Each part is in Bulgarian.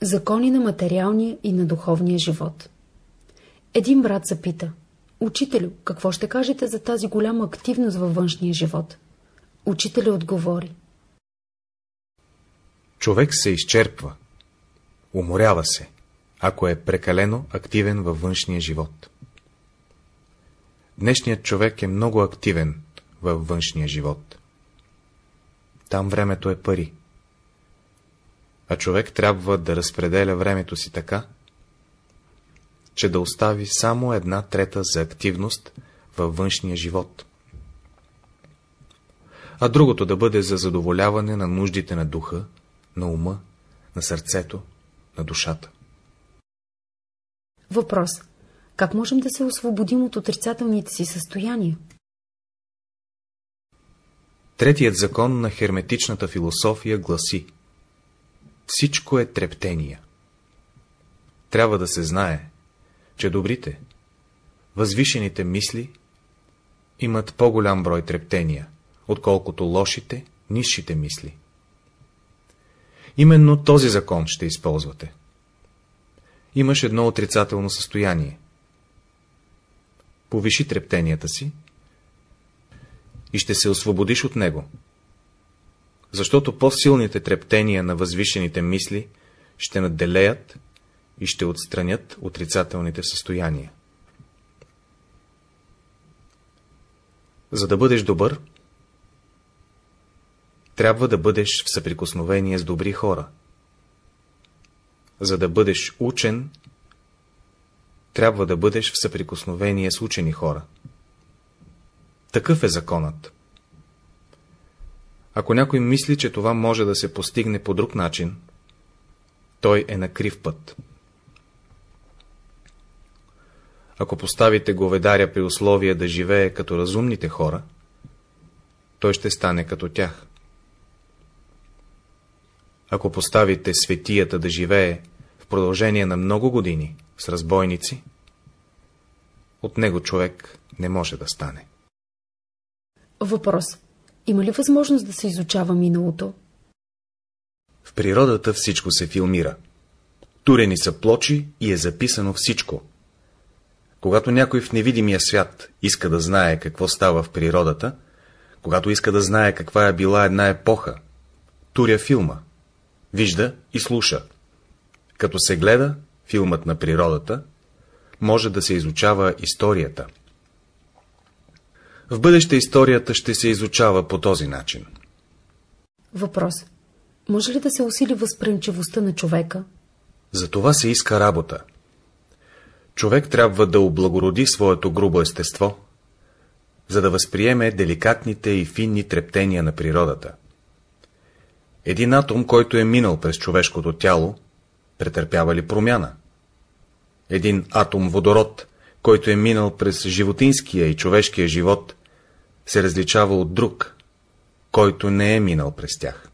Закони на материалния и на духовния живот Един брат запита Учителю, какво ще кажете за тази голяма активност във външния живот? Учителя отговори Човек се изчерпва, уморява се, ако е прекалено активен във външния живот. Днешният човек е много активен във външния живот. Там времето е пари. А човек трябва да разпределя времето си така, че да остави само една трета за активност във външния живот, а другото да бъде за задоволяване на нуждите на духа, на ума, на сърцето, на душата. Въпрос. Как можем да се освободим от отрицателните си състояния? Третият закон на херметичната философия гласи Всичко е трептения. Трябва да се знае, че добрите, възвишените мисли имат по-голям брой трептения, отколкото лошите, низшите мисли. Именно този закон ще използвате. Имаш едно отрицателно състояние. Повиши трептенията си и ще се освободиш от него. Защото по-силните трептения на възвишените мисли ще надделеят и ще отстранят отрицателните състояния. За да бъдеш добър, трябва да бъдеш в съприкосновение с добри хора. За да бъдеш учен, трябва да бъдеш в съприкосновение с учени хора. Такъв е законът. Ако някой мисли, че това може да се постигне по друг начин, той е на крив път. Ако поставите говедаря при условие да живее като разумните хора, той ще стане като тях. Ако поставите светията да живее в продължение на много години с разбойници, от него човек не може да стане. Въпрос. Има ли възможност да се изучава миналото? В природата всичко се филмира. Турени са плочи и е записано всичко. Когато някой в невидимия свят иска да знае какво става в природата, когато иска да знае каква е била една епоха, туря филма, вижда и слуша. Като се гледа филмът на природата, може да се изучава историята. В бъдеще историята ще се изучава по този начин. Въпрос. Може ли да се усили възприемчивостта на човека? За това се иска работа. Човек трябва да облагороди своето грубо естество, за да възприеме деликатните и финни трептения на природата. Един атом, който е минал през човешкото тяло, претърпява ли промяна? Един атом водород, който е минал през животинския и човешкия живот, се различава от друг, който не е минал през тях.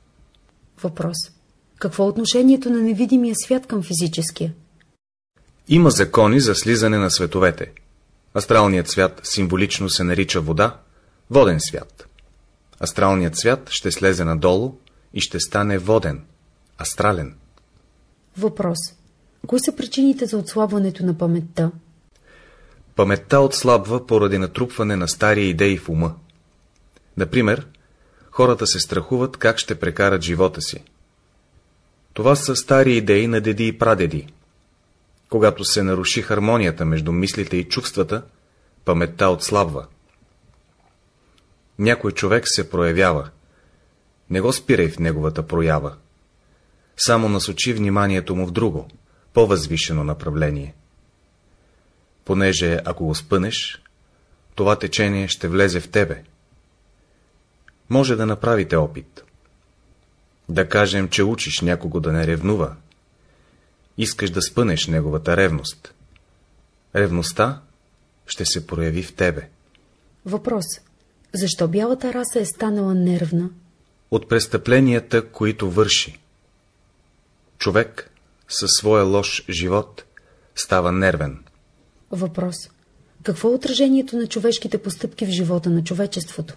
Въпрос. Какво е отношението на невидимия свят към физическия? Има закони за слизане на световете. Астралният свят символично се нарича вода, воден свят. Астралният свят ще слезе надолу и ще стане воден, астрален. Въпрос. Кои са причините за отслабването на паметта? Паметта отслабва поради натрупване на стари идеи в ума. Например, хората се страхуват как ще прекарат живота си. Това са стари идеи на деди и прадеди. Когато се наруши хармонията между мислите и чувствата, паметта отслабва. Някой човек се проявява. Не го спирай в неговата проява. Само насочи вниманието му в друго, по-възвишено направление. Понеже ако го спънеш, това течение ще влезе в тебе. Може да направите опит. Да кажем, че учиш някого да не ревнува. Искаш да спънеш неговата ревност. Ревността ще се прояви в тебе. Въпрос. Защо бялата раса е станала нервна? От престъпленията, които върши. Човек със своя лош живот става нервен. Въпрос. Какво е отражението на човешките постъпки в живота на човечеството?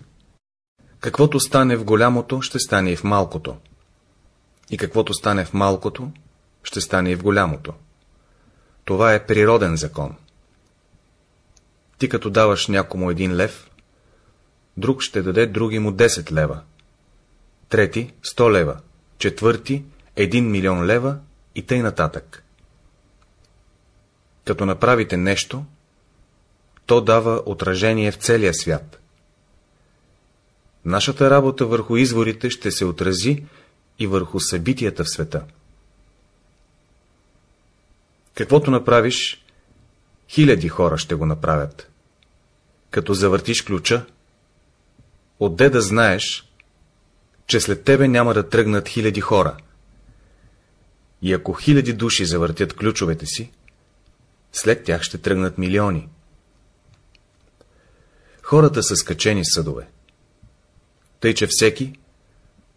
Каквото стане в голямото, ще стане и в малкото. И каквото стане в малкото, ще стане и в голямото. Това е природен закон. Ти като даваш някому един лев, друг ще даде други му 10 лева, трети 100 лева, четвърти 1 милион лева и тъй нататък. Като направите нещо, то дава отражение в целия свят. Нашата работа върху изворите ще се отрази и върху събитията в света. Каквото направиш, хиляди хора ще го направят. Като завъртиш ключа, отде да знаеш, че след тебе няма да тръгнат хиляди хора. И ако хиляди души завъртят ключовете си, след тях ще тръгнат милиони. Хората са скачени съдове. Тъй, че всеки,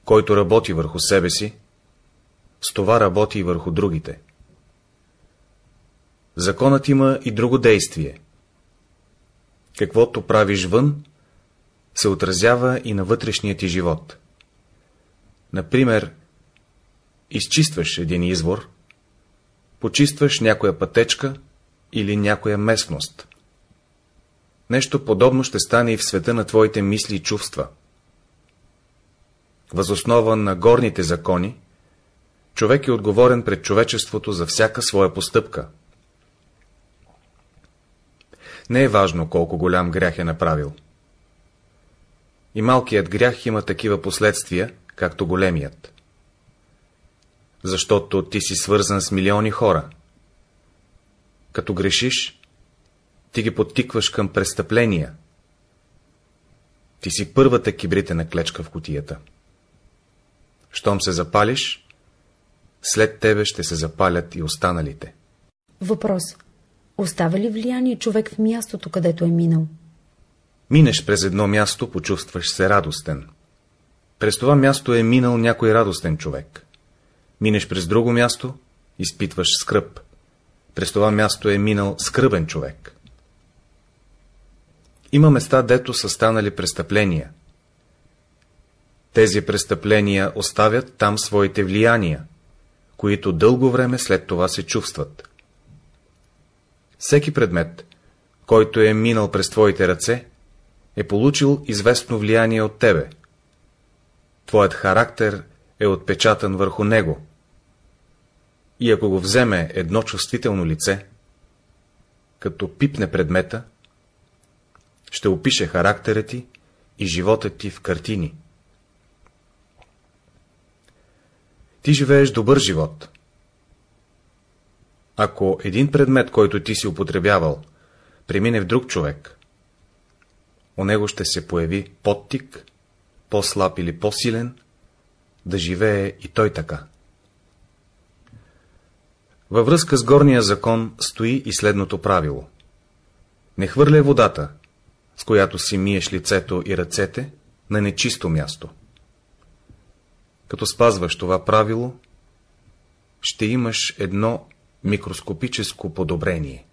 който работи върху себе си, с това работи и върху другите. Законът има и друго действие. Каквото правиш вън, се отразява и на вътрешния ти живот. Например, изчистваш един извор, почистваш някоя пътечка или някоя местност. Нещо подобно ще стане и в света на твоите мисли и чувства. Възоснова на горните закони, човек е отговорен пред човечеството за всяка своя постъпка. Не е важно колко голям грях е направил. И малкият грях има такива последствия, както големият. Защото ти си свързан с милиони хора. Като грешиш, ти ги подтикваш към престъпления. Ти си първата кибритена клечка в котията. Щом се запалиш, след тебе ще се запалят и останалите. Въпрос. Остава ли влияние човек в мястото, където е минал? Минеш през едно място, почувстваш се радостен. През това място е минал някой радостен човек. Минеш през друго място, изпитваш скръп. През това място е минал скръбен човек. Има места, дето са станали престъпления. Тези престъпления оставят там своите влияния, които дълго време след това се чувстват. Всеки предмет, който е минал през твоите ръце, е получил известно влияние от тебе. Твоят характер е отпечатан върху него. И ако го вземе едно чувствително лице, като пипне предмета, ще опише характера ти и живота ти в картини. Ти живееш добър живот. Ако един предмет, който ти си употребявал, премине в друг човек, у него ще се появи подтик, по-слаб или по-силен, да живее и той така. Във връзка с горния закон стои и следното правило. Не хвърляй водата, с която си миеш лицето и ръцете, на нечисто място. Като спазваш това правило, ще имаш едно микроскопическо подобрение.